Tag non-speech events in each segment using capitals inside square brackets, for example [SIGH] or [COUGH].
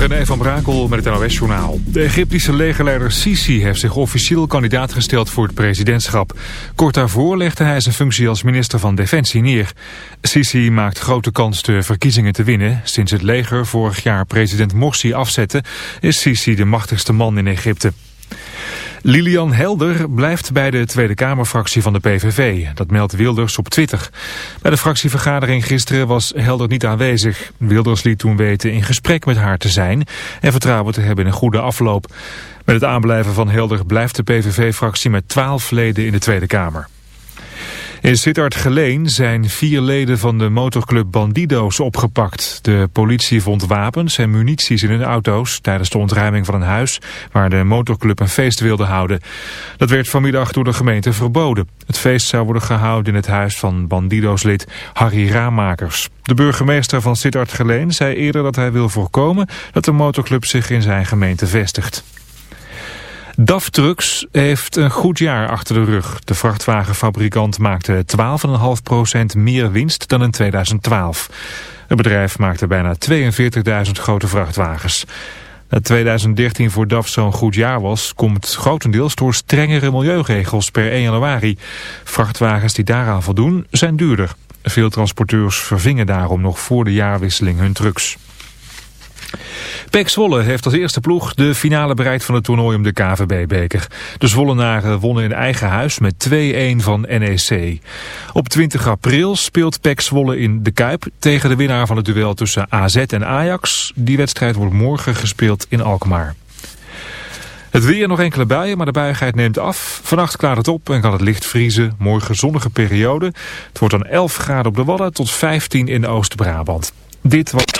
René van Brakel met het NOS-journaal. De Egyptische legerleider Sisi heeft zich officieel kandidaat gesteld voor het presidentschap. Kort daarvoor legde hij zijn functie als minister van Defensie neer. Sisi maakt grote kans de verkiezingen te winnen. Sinds het leger vorig jaar president Morsi afzette... is Sisi de machtigste man in Egypte. Lilian Helder blijft bij de Tweede Kamerfractie van de PVV. Dat meldt Wilders op Twitter. Bij de fractievergadering gisteren was Helder niet aanwezig. Wilders liet toen weten in gesprek met haar te zijn... en vertrouwen te hebben in een goede afloop. Met het aanblijven van Helder blijft de PVV-fractie met twaalf leden in de Tweede Kamer. In Sittard-Geleen zijn vier leden van de motorclub Bandido's opgepakt. De politie vond wapens en munities in hun auto's tijdens de ontruiming van een huis waar de motorclub een feest wilde houden. Dat werd vanmiddag door de gemeente verboden. Het feest zou worden gehouden in het huis van Bandido's-lid Harry Raamakers. De burgemeester van Sittard-Geleen zei eerder dat hij wil voorkomen dat de motorclub zich in zijn gemeente vestigt. DAF Trucks heeft een goed jaar achter de rug. De vrachtwagenfabrikant maakte 12,5% meer winst dan in 2012. Het bedrijf maakte bijna 42.000 grote vrachtwagens. Dat 2013 voor DAF zo'n goed jaar was, komt grotendeels door strengere milieuregels per 1 januari. Vrachtwagens die daaraan voldoen zijn duurder. Veel transporteurs vervingen daarom nog voor de jaarwisseling hun trucks. Pek Zwolle heeft als eerste ploeg de finale bereikt van het toernooi om de KVB-beker. De Zwollenaren wonnen in eigen huis met 2-1 van NEC. Op 20 april speelt Pek Zwolle in de Kuip tegen de winnaar van het duel tussen AZ en Ajax. Die wedstrijd wordt morgen gespeeld in Alkmaar. Het weer nog enkele buien, maar de buigheid neemt af. Vannacht klaart het op en kan het licht vriezen. Morgen zonnige periode. Het wordt dan 11 graden op de Wadden tot 15 in Oost-Brabant. Dit was...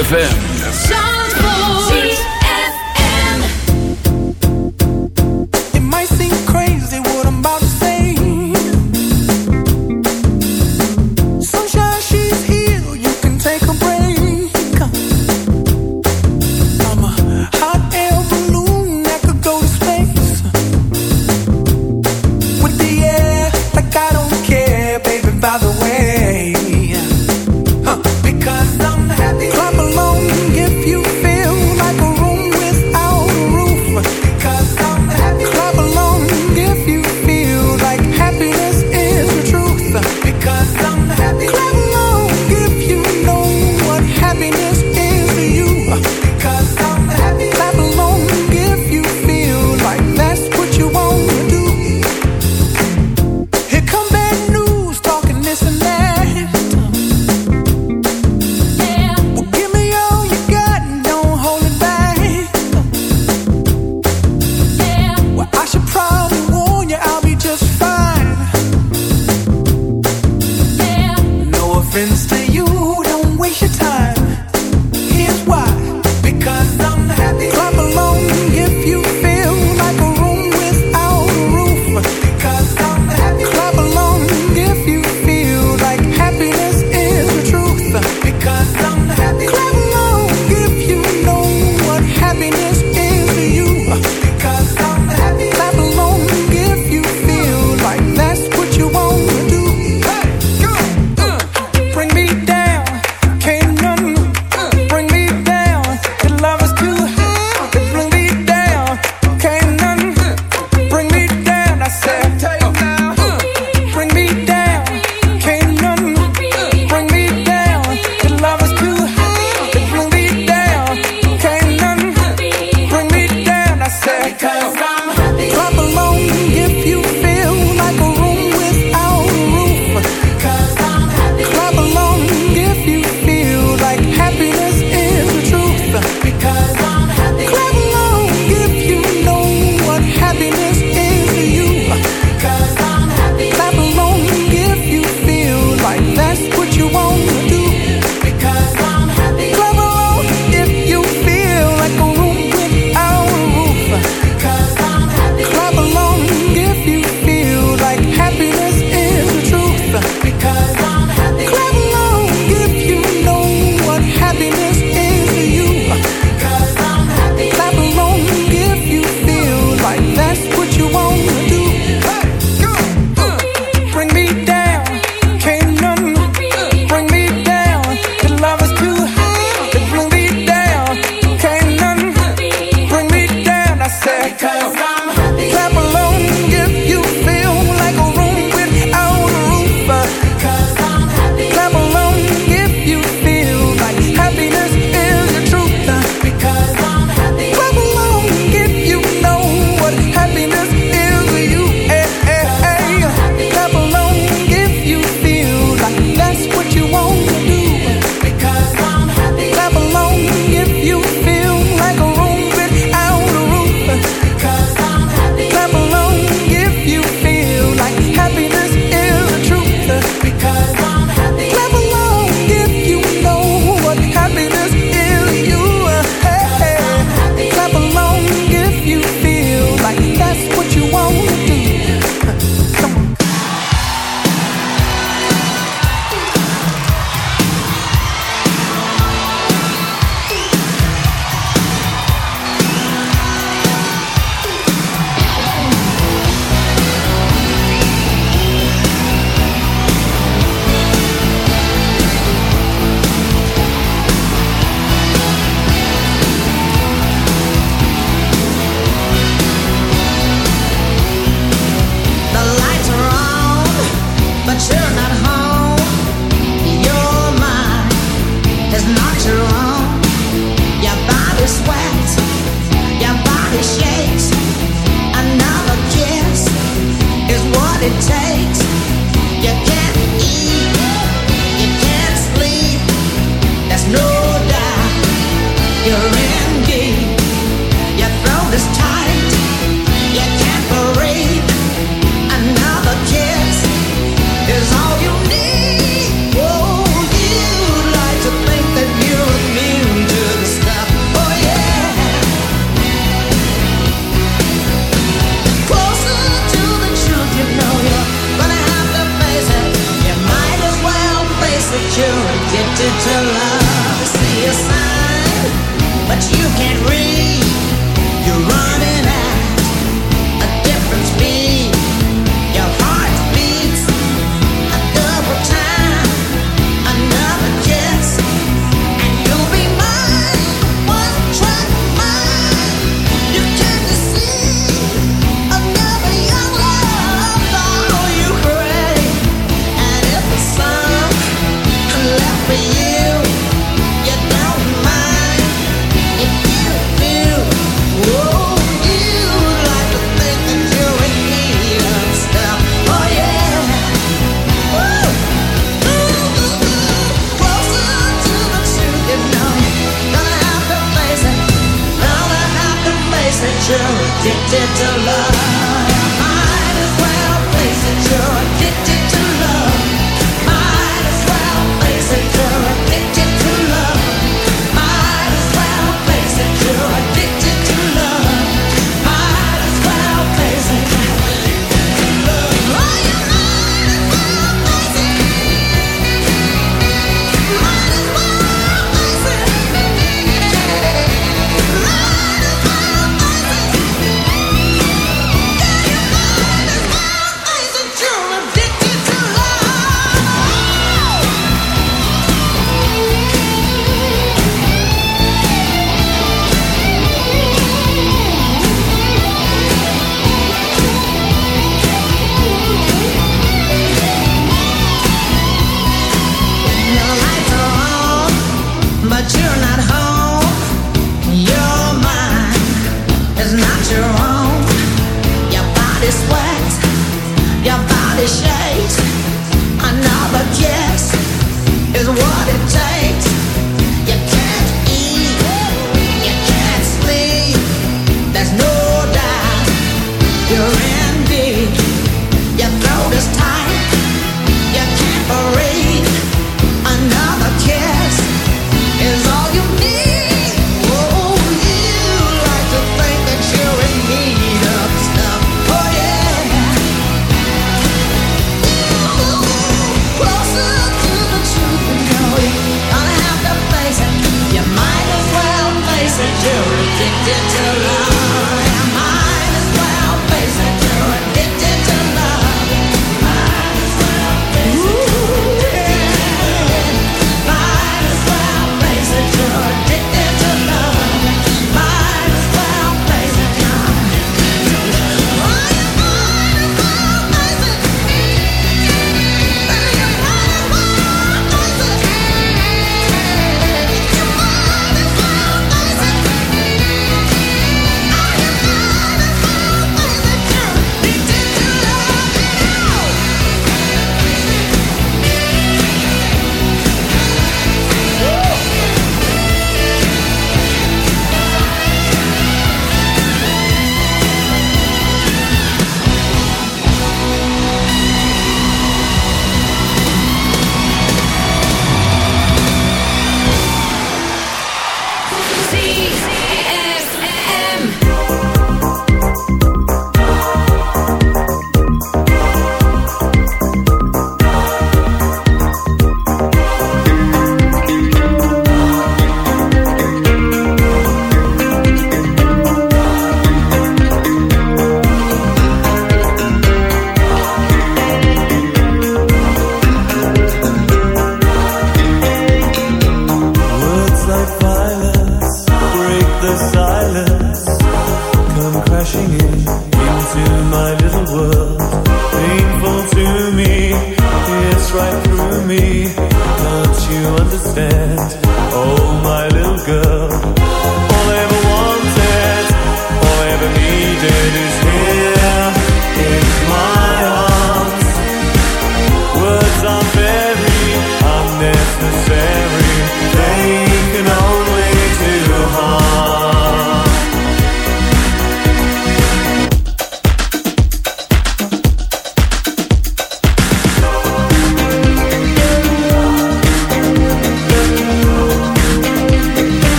ZFM.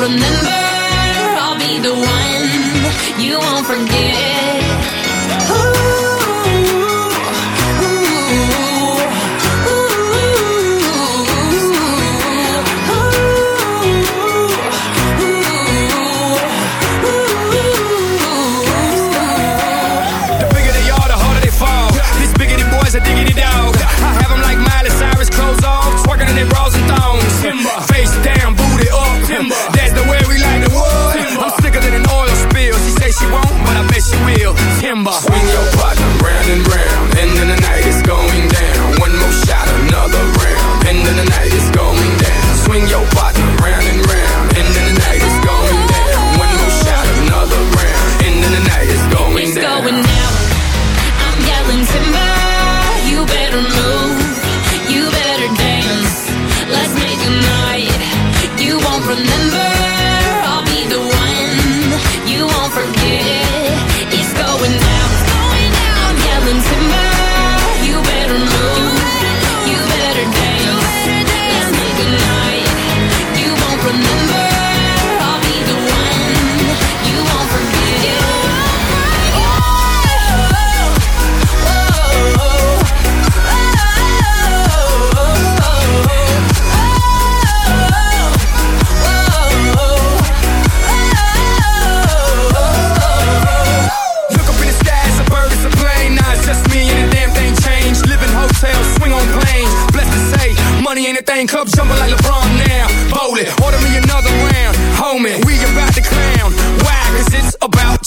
remember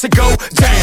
to go down.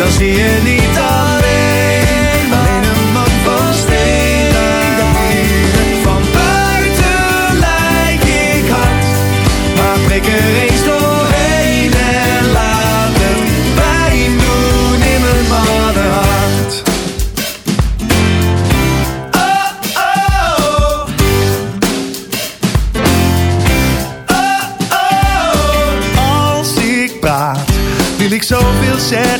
dan zie je niet alleen, alleen een man van steen. Van buiten lijk ik hard, maar prik er eens doorheen en laat het pijn doen in mijn mannenhart. Oh, oh. Oh, oh. Als ik praat, wil ik zoveel zeggen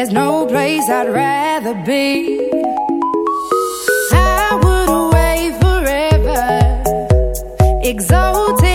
There's no place I'd rather be. I would away forever, exalted.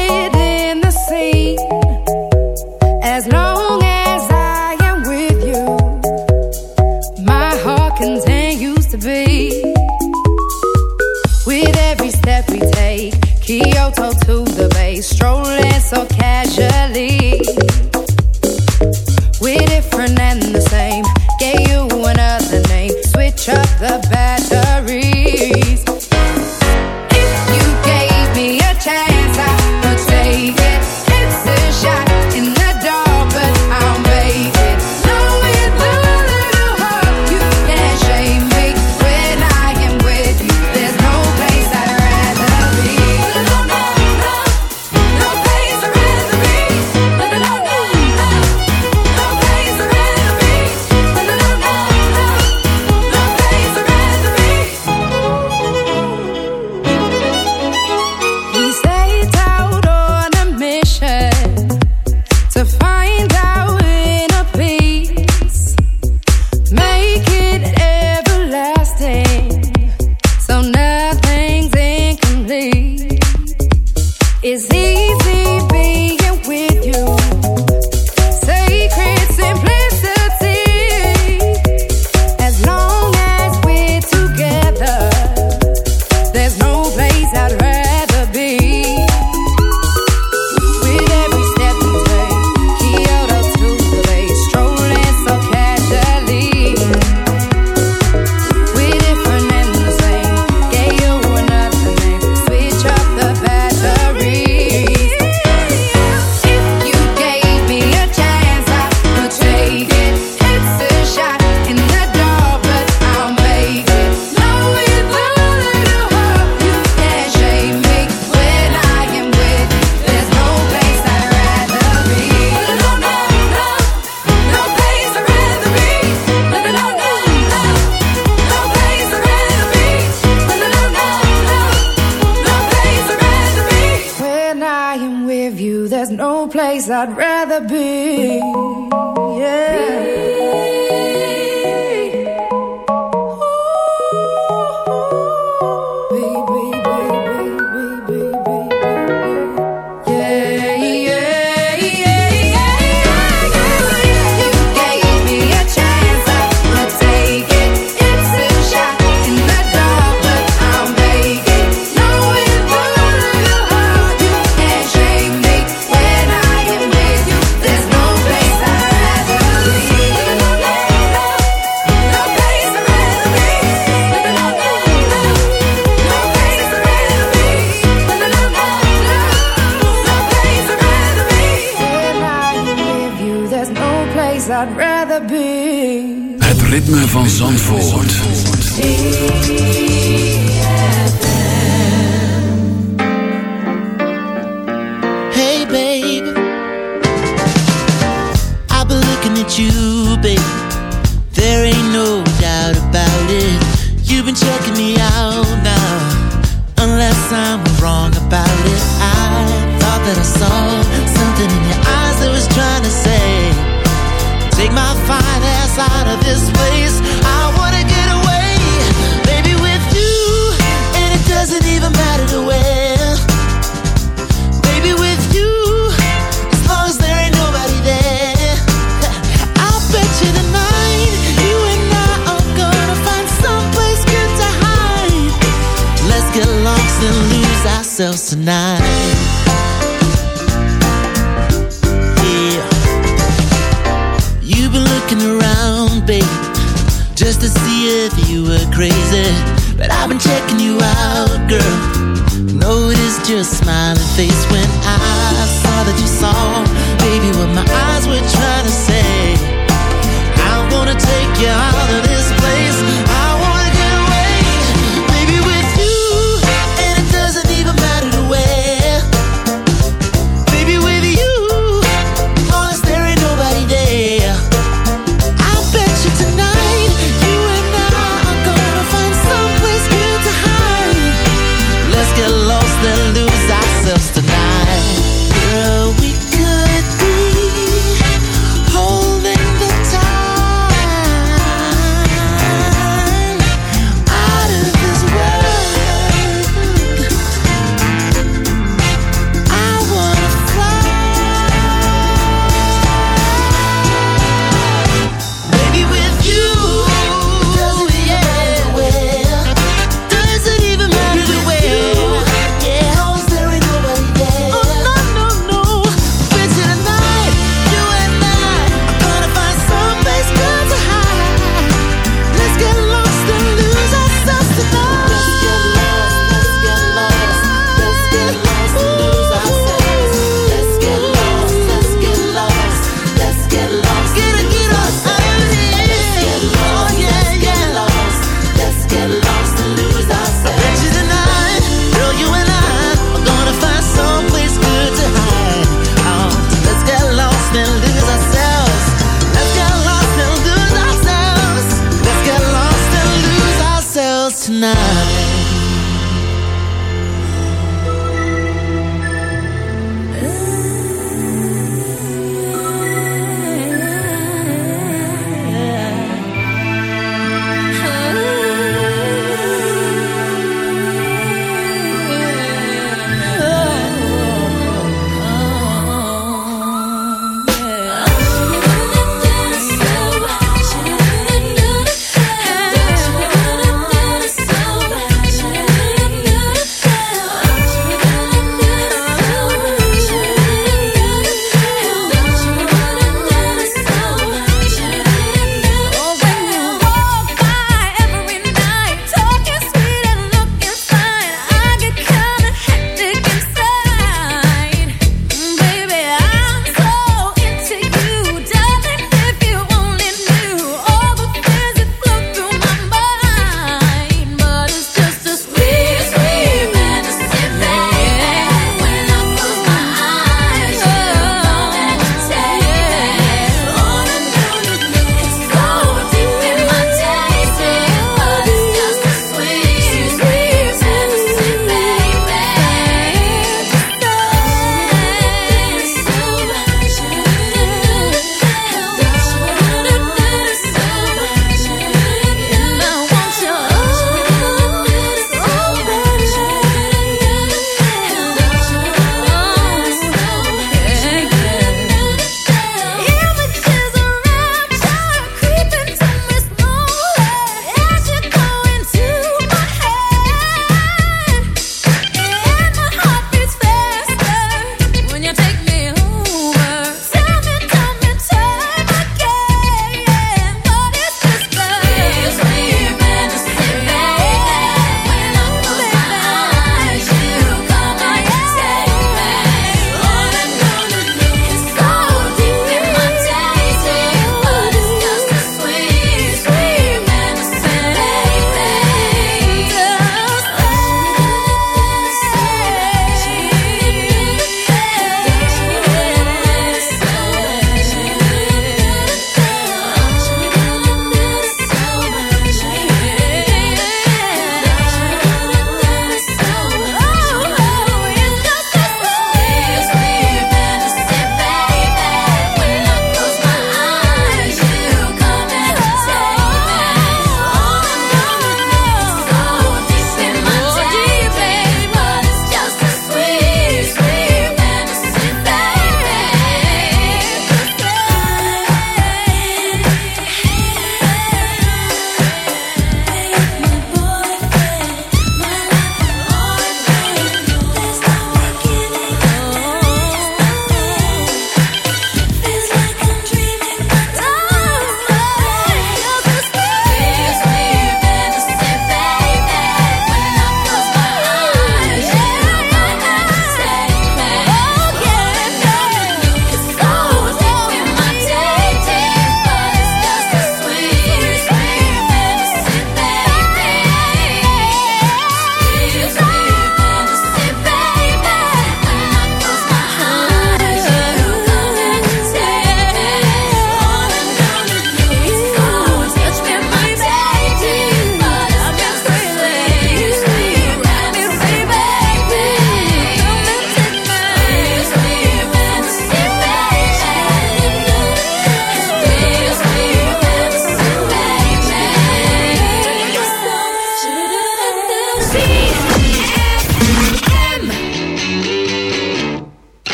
out of this place. I wanna get away, baby, with you, and it doesn't even matter. Baby, with you, as long as there ain't nobody there. [LAUGHS] I'll bet you tonight, you and I are gonna find someplace good to hide. Let's get lost and lose ourselves tonight. just to see if you were crazy. But I've been checking you out, girl. Notice your smiling face when I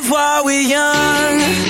live while we're young